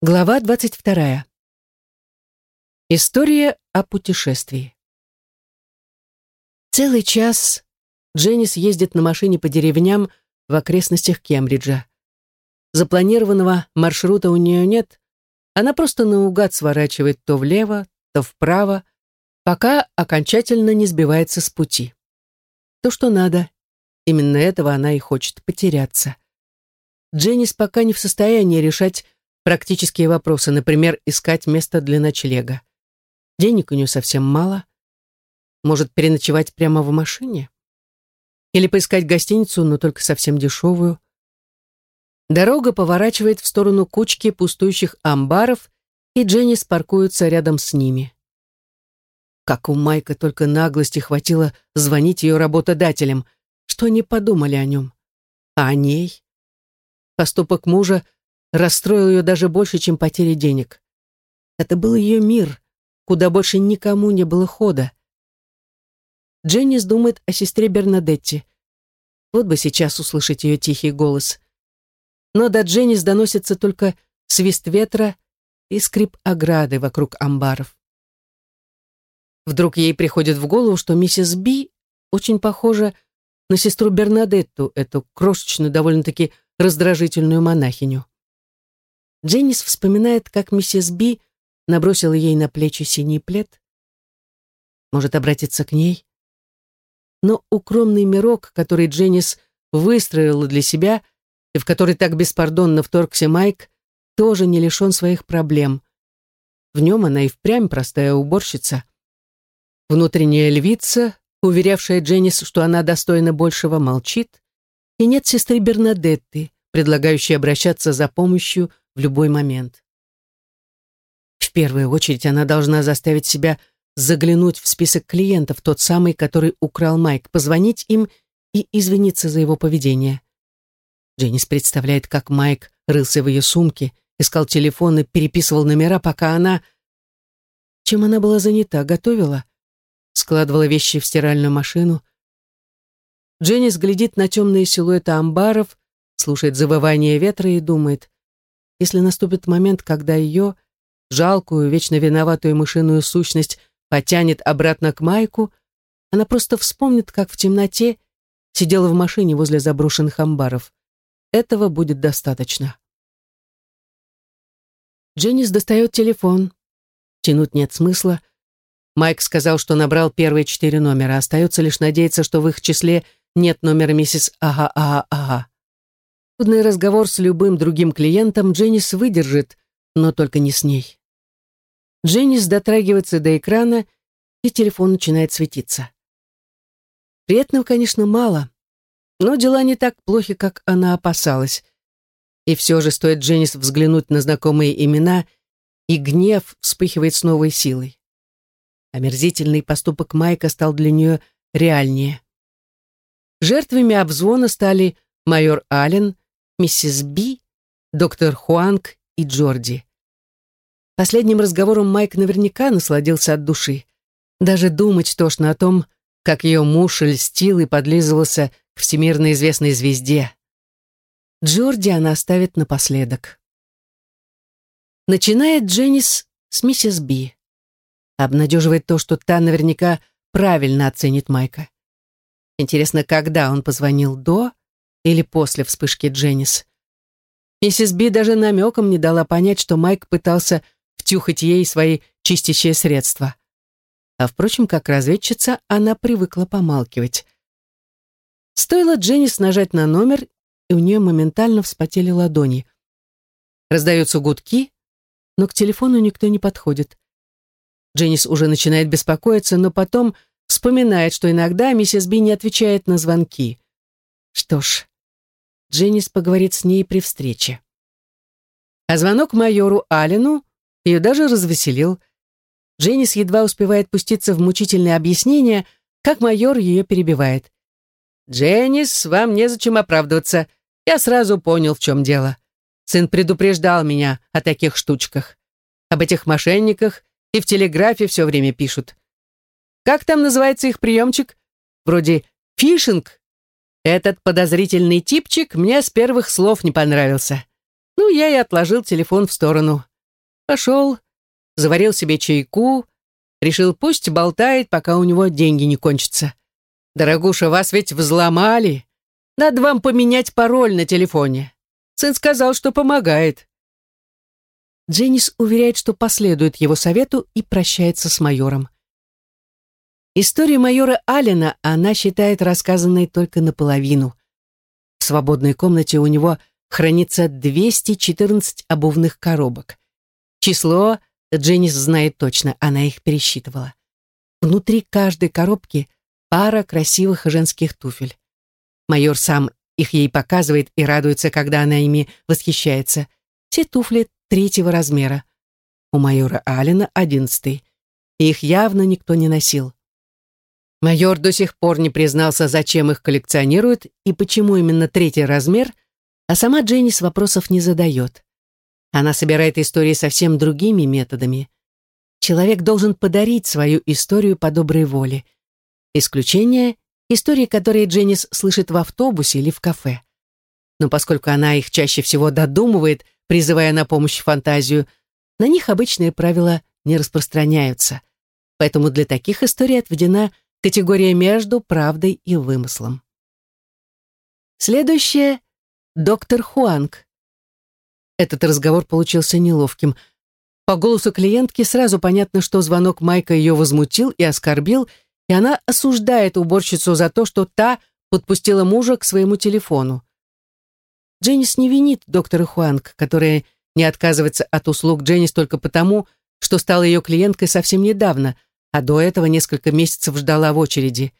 Глава 22. История о путешествии. Целый час Дженнис ездит на машине по деревням в окрестностях Кембриджа. Запланированного маршрута у нее нет, она просто наугад сворачивает то влево, то вправо, пока окончательно не сбивается с пути. То, что надо, именно этого она и хочет потеряться. Дженнис пока не в состоянии решать, практические вопросы, например, искать место для ночлега. Денег у нее совсем мало. Может, переночевать прямо в машине? Или поискать гостиницу, но только совсем дешевую? Дорога поворачивает в сторону кучки пустующих амбаров, и Дженни паркуется рядом с ними. Как у Майка только наглости хватило звонить ее работодателям, что они подумали о нем. А о ней? Поступок мужа — расстроил ее даже больше, чем потеря денег. Это был ее мир, куда больше никому не было хода. Дженнис думает о сестре Бернадетти. Вот бы сейчас услышать ее тихий голос. Но до Дженнис доносится только свист ветра и скрип ограды вокруг амбаров. Вдруг ей приходит в голову, что миссис Би очень похожа на сестру Бернадетту, эту крошечную, довольно-таки раздражительную монахиню. Дженнис вспоминает, как миссис Би набросила ей на плечи синий плед. Может обратиться к ней? Но укромный мирок, который Дженнис выстроила для себя и в который так беспардонно вторгся Майк, тоже не лишен своих проблем. В нем она и впрямь простая уборщица. Внутренняя львица, уверявшая Дженнис, что она достойна большего, молчит, и нет сестры Бернадетты, предлагающей обращаться за помощью в любой момент. В первую очередь она должна заставить себя заглянуть в список клиентов, тот самый, который украл Майк, позвонить им и извиниться за его поведение. Дженнис представляет, как Майк рылся в ее сумке, искал телефон и переписывал номера, пока она... Чем она была занята? Готовила? Складывала вещи в стиральную машину? Дженнис глядит на темные силуэты амбаров, слушает завывание ветра и думает, если наступит момент, когда ее, жалкую, вечно виноватую мышиную сущность, потянет обратно к Майку, она просто вспомнит, как в темноте сидела в машине возле заброшенных амбаров. Этого будет достаточно. Дженнис достает телефон. Тянуть нет смысла. Майк сказал, что набрал первые четыре номера. Остается лишь надеяться, что в их числе нет номера миссис Ага-Ага-Ага. Трудный разговор с любым другим клиентом Дженнис выдержит, но только не с ней. Дженнис дотрагивается до экрана, и телефон начинает светиться. Приятного, конечно, мало, но дела не так плохи, как она опасалась. И все же стоит Дженнис взглянуть на знакомые имена, и гнев вспыхивает с новой силой. Омерзительный поступок Майка стал для нее реальнее. Жертвами обзвона стали майор Аллен, миссис Би, доктор Хуанг и Джорди. Последним разговором Майк наверняка насладился от души. Даже думать тошно о том, как ее муж льстил и подлизывался к всемирно известной звезде. Джорди она оставит напоследок. Начинает Дженнис с миссис Би. Обнадеживает то, что та наверняка правильно оценит Майка. Интересно, когда он позвонил до или после вспышки Дженнис. Миссис Би даже намеком не дала понять, что Майк пытался втюхать ей свои чистящие средства. А впрочем, как разведчица, она привыкла помалкивать. Стоило Дженнис нажать на номер, и у нее моментально вспотели ладони. Раздаются гудки, но к телефону никто не подходит. Дженнис уже начинает беспокоиться, но потом вспоминает, что иногда миссис Би не отвечает на звонки. Что ж, Дженнис поговорит с ней при встрече. А звонок майору Аллену ее даже развеселил. Дженнис едва успевает пуститься в мучительные объяснения, как майор ее перебивает. «Дженнис, вам незачем оправдываться. Я сразу понял, в чем дело. Сын предупреждал меня о таких штучках. Об этих мошенниках и в телеграфе все время пишут. Как там называется их приемчик? Вроде фишинг этот подозрительный типчик мне с первых слов не понравился. Ну, я и отложил телефон в сторону. Пошел, заварил себе чайку, решил, пусть болтает, пока у него деньги не кончатся. «Дорогуша, вас ведь взломали. Надо вам поменять пароль на телефоне. Сын сказал, что помогает». Дженнис уверяет, что последует его совету и прощается с майором. Историю майора Аллена она считает рассказанной только наполовину. В свободной комнате у него хранится 214 обувных коробок. Число Дженнис знает точно, она их пересчитывала. Внутри каждой коробки пара красивых женских туфель. Майор сам их ей показывает и радуется, когда она ими восхищается. Все туфли третьего размера. У майора Аллена одиннадцатый. Их явно никто не носил. Майор до сих пор не признался, зачем их коллекционирует и почему именно третий размер, а сама Дженнис вопросов не задает. Она собирает истории совсем другими методами. Человек должен подарить свою историю по доброй воле. Исключение — истории, которые Дженнис слышит в автобусе или в кафе. Но поскольку она их чаще всего додумывает, призывая на помощь фантазию, на них обычные правила не распространяются. Поэтому для таких историй отведена категория между правдой и вымыслом. Следующее — доктор Хуанг. Этот разговор получился неловким. По голосу клиентки сразу понятно, что звонок Майка ее возмутил и оскорбил, и она осуждает уборщицу за то, что та подпустила мужа к своему телефону. Дженнис не винит доктора Хуанг, которая не отказывается от услуг Дженнис только потому, что стала ее клиенткой совсем недавно — а до этого несколько месяцев ждала в очереди.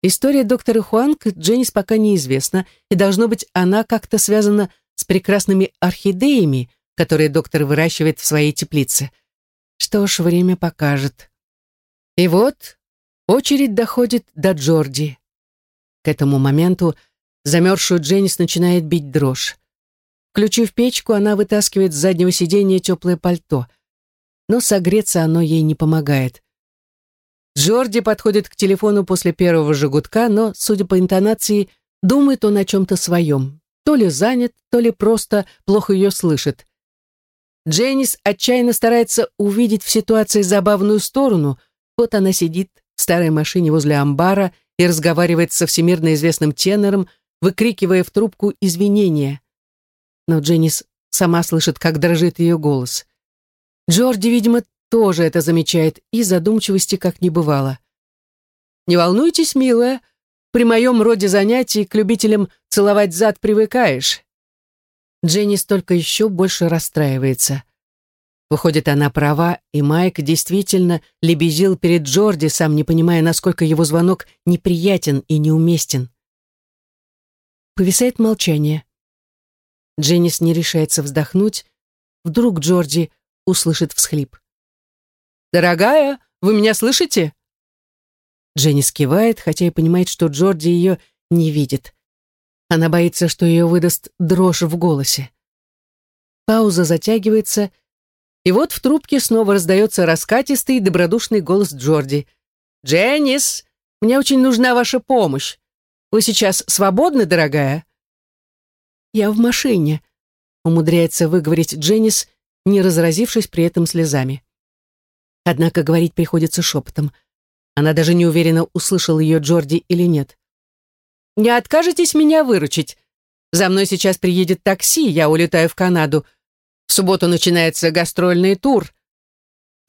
История доктора Хуанг Дженнис пока неизвестна, и, должно быть, она как-то связана с прекрасными орхидеями, которые доктор выращивает в своей теплице. Что ж, время покажет. И вот очередь доходит до Джорди. К этому моменту замерзшую Дженнис начинает бить дрожь. Включив печку, она вытаскивает с заднего сиденья теплое пальто — но согреться оно ей не помогает. Джорди подходит к телефону после первого же но, судя по интонации, думает он о чем-то своем. То ли занят, то ли просто плохо ее слышит. Дженнис отчаянно старается увидеть в ситуации забавную сторону. Вот она сидит в старой машине возле амбара и разговаривает со всемирно известным тенором, выкрикивая в трубку извинения. Но Дженнис сама слышит, как дрожит ее голос. Джорди, видимо, тоже это замечает, и задумчивости как не бывало. «Не волнуйтесь, милая, при моем роде занятий к любителям целовать зад привыкаешь». Дженнис только еще больше расстраивается. Выходит, она права, и Майк действительно лебезил перед Джорди, сам не понимая, насколько его звонок неприятен и неуместен. Повисает молчание. Дженнис не решается вздохнуть. Вдруг Джорди услышит всхлип. «Дорогая, вы меня слышите?» Дженни скивает, хотя и понимает, что Джорди ее не видит. Она боится, что ее выдаст дрожь в голосе. Пауза затягивается, и вот в трубке снова раздается раскатистый добродушный голос Джорди. «Дженнис, мне очень нужна ваша помощь. Вы сейчас свободны, дорогая?» «Я в машине», — умудряется выговорить Дженнис, не разразившись при этом слезами. Однако говорить приходится шепотом. Она даже не уверена, услышал ее Джорди или нет. «Не откажетесь меня выручить? За мной сейчас приедет такси, я улетаю в Канаду. В субботу начинается гастрольный тур».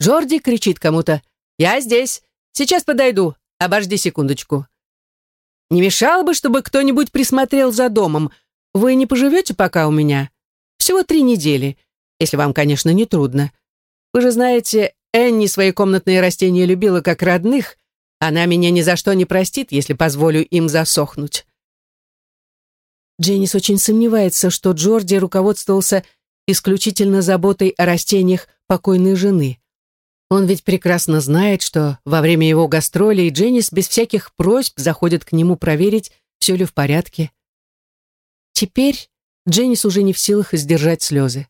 Джорди кричит кому-то. «Я здесь. Сейчас подойду. Обожди секундочку». «Не мешало бы, чтобы кто-нибудь присмотрел за домом. Вы не поживете пока у меня? Всего три недели если вам, конечно, не трудно. Вы же знаете, Энни свои комнатные растения любила как родных. Она меня ни за что не простит, если позволю им засохнуть. Дженнис очень сомневается, что Джорди руководствовался исключительно заботой о растениях покойной жены. Он ведь прекрасно знает, что во время его гастролей Дженнис без всяких просьб заходит к нему проверить, все ли в порядке. Теперь Дженнис уже не в силах сдержать слезы.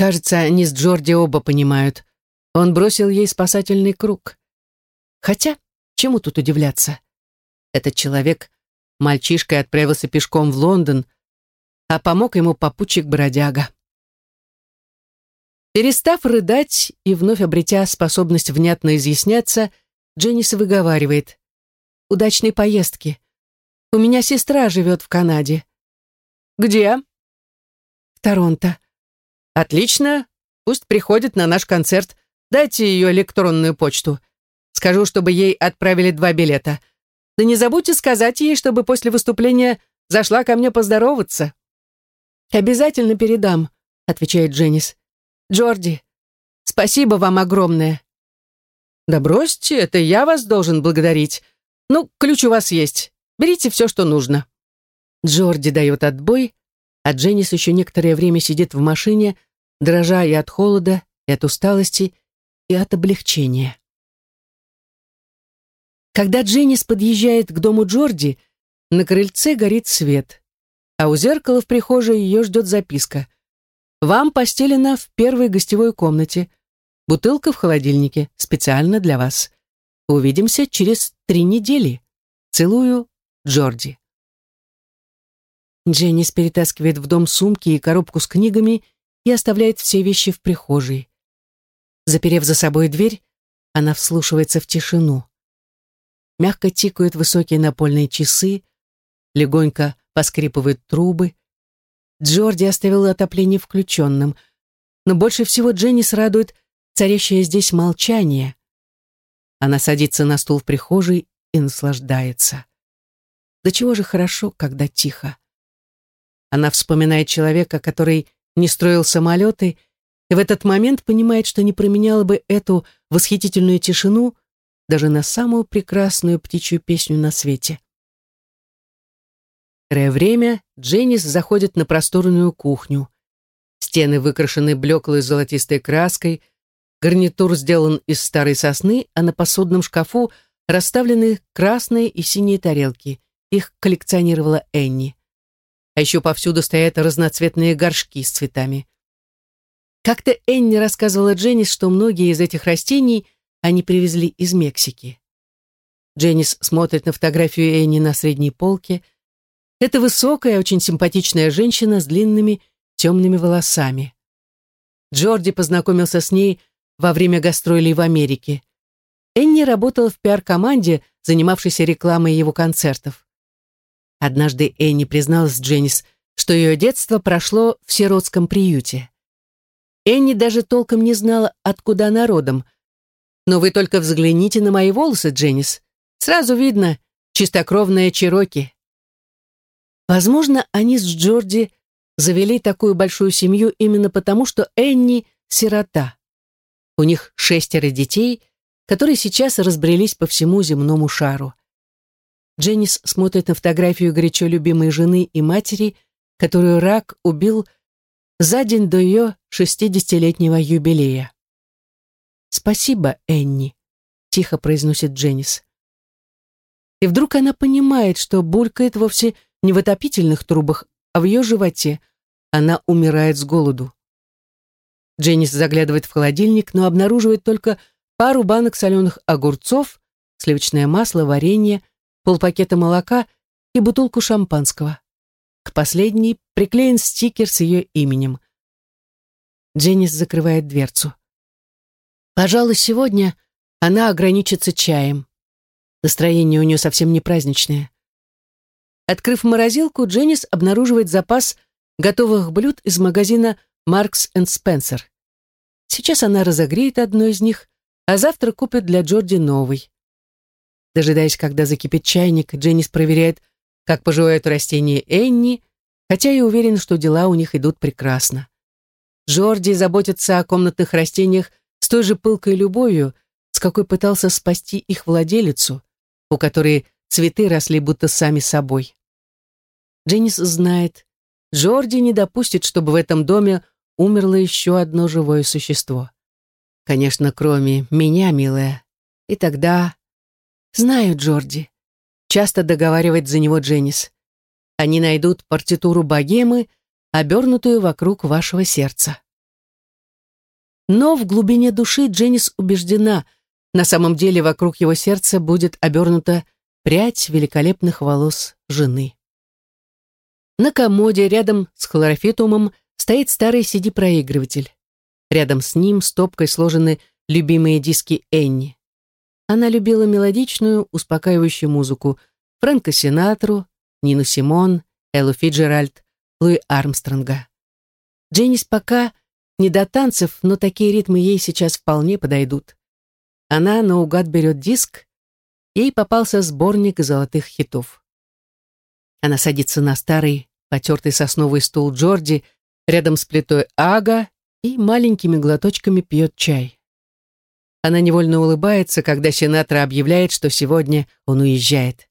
Кажется, они с Джорди оба понимают. Он бросил ей спасательный круг. Хотя, чему тут удивляться? Этот человек мальчишкой отправился пешком в Лондон, а помог ему попутчик-бродяга. Перестав рыдать и вновь обретя способность внятно изъясняться, Дженнис выговаривает. «Удачной поездки. У меня сестра живет в Канаде». «Где?» «В Торонто». «Отлично. Пусть приходит на наш концерт. Дайте ее электронную почту. Скажу, чтобы ей отправили два билета. Да не забудьте сказать ей, чтобы после выступления зашла ко мне поздороваться». «Обязательно передам», — отвечает Дженнис. «Джорди, спасибо вам огромное». «Да бросьте, это я вас должен благодарить. Ну, ключ у вас есть. Берите все, что нужно». Джорди дает отбой, а Дженнис еще некоторое время сидит в машине, дрожа и от холода, и от усталости, и от облегчения. Когда Дженнис подъезжает к дому Джорди, на крыльце горит свет, а у зеркала в прихожей ее ждет записка. «Вам постелено в первой гостевой комнате. Бутылка в холодильнике, специально для вас. Увидимся через три недели. Целую, Джорди». Дженнис перетаскивает в дом сумки и коробку с книгами и оставляет все вещи в прихожей. Заперев за собой дверь, она вслушивается в тишину. Мягко тикают высокие напольные часы, легонько поскрипывают трубы. Джорди оставил отопление включенным, но больше всего Дженнис радует царящее здесь молчание. Она садится на стул в прихожей и наслаждается. Да чего же хорошо, когда тихо. Она вспоминает человека, который не строил самолеты, и в этот момент понимает, что не променяла бы эту восхитительную тишину даже на самую прекрасную птичью песню на свете. Некоторое время Дженнис заходит на просторную кухню. Стены выкрашены блеклой золотистой краской, гарнитур сделан из старой сосны, а на посудном шкафу расставлены красные и синие тарелки. Их коллекционировала Энни. А еще повсюду стоят разноцветные горшки с цветами. Как-то Энни рассказывала Дженнис, что многие из этих растений – они привезли из Мексики. Дженнис смотрит на фотографию Энни на средней полке. Это высокая, очень симпатичная женщина с длинными темными волосами. Джорди познакомился с ней во время гастролей в Америке. Энни работала в пиар-команде, занимавшейся рекламой его концертов. Однажды Энни призналась Дженнис, что ее детство прошло в сиротском приюте. Энни даже толком не знала, откуда она родом – но вы только взгляните на мои волосы, Дженнис. Сразу видно, чистокровная Чироки. Возможно, они с Джорди завели такую большую семью именно потому, что Энни — сирота. У них шестеро детей, которые сейчас разбрелись по всему земному шару. Дженнис смотрит на фотографию горячо любимой жены и матери, которую рак убил за день до ее шестидесятилетнего юбилея. «Спасибо, Энни», — тихо произносит Дженнис. И вдруг она понимает, что булькает вовсе не в отопительных трубах, а в ее животе. Она умирает с голоду. Дженнис заглядывает в холодильник, но обнаруживает только пару банок соленых огурцов, сливочное масло, варенье, полпакета молока и бутылку шампанского. К последней приклеен стикер с ее именем. Дженнис закрывает дверцу. Пожалуй, сегодня она ограничится чаем. Настроение у нее совсем не праздничное. Открыв морозилку, Дженнис обнаруживает запас готовых блюд из магазина Marks Spencer. Сейчас она разогреет одно из них, а завтра купит для Джорди новый. Дожидаясь, когда закипит чайник, Дженнис проверяет, как поживает растение Энни, хотя и уверен, что дела у них идут прекрасно. Джорди заботится о комнатных растениях с той же пылкой любовью, с какой пытался спасти их владелицу, у которой цветы росли будто сами собой. Дженнис знает, Джорди не допустит, чтобы в этом доме умерло еще одно живое существо. Конечно, кроме меня, милая. И тогда... Знаю, Джорди. Часто договаривает за него Дженнис. Они найдут партитуру богемы, обернутую вокруг вашего сердца. Но в глубине души Дженнис убеждена, на самом деле вокруг его сердца будет обернута прядь великолепных волос жены. На комоде рядом с хлорофитумом стоит старый CD-проигрыватель. Рядом с ним стопкой сложены любимые диски Энни. Она любила мелодичную, успокаивающую музыку Фрэнка Синатру, Нину Симон, Эллу Фиджеральд, Луи Армстронга. Дженнис пока не до танцев, но такие ритмы ей сейчас вполне подойдут. Она наугад берет диск, ей попался сборник золотых хитов. Она садится на старый, потертый сосновый стул Джорди рядом с плитой Ага и маленькими глоточками пьет чай. Она невольно улыбается, когда Синатра объявляет, что сегодня он уезжает.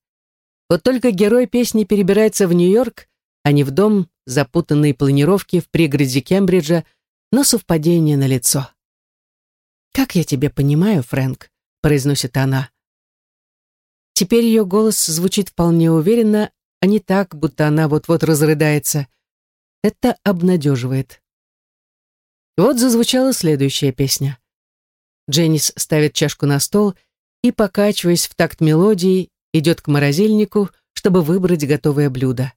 Вот только герой песни перебирается в Нью-Йорк, а не в дом запутанной планировки в пригороде Кембриджа, но совпадение на лицо. «Как я тебя понимаю, Фрэнк», — произносит она. Теперь ее голос звучит вполне уверенно, а не так, будто она вот-вот разрыдается. Это обнадеживает. Вот зазвучала следующая песня. Дженнис ставит чашку на стол и, покачиваясь в такт мелодии, идет к морозильнику, чтобы выбрать готовое блюдо.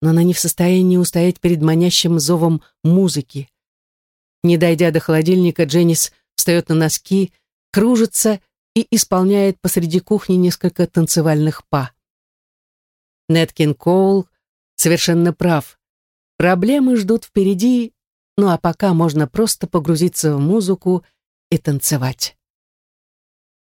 Но она не в состоянии устоять перед манящим зовом музыки. Не дойдя до холодильника, Дженнис встает на носки, кружится и исполняет посреди кухни несколько танцевальных па. Неткин Коул совершенно прав. Проблемы ждут впереди, ну а пока можно просто погрузиться в музыку и танцевать.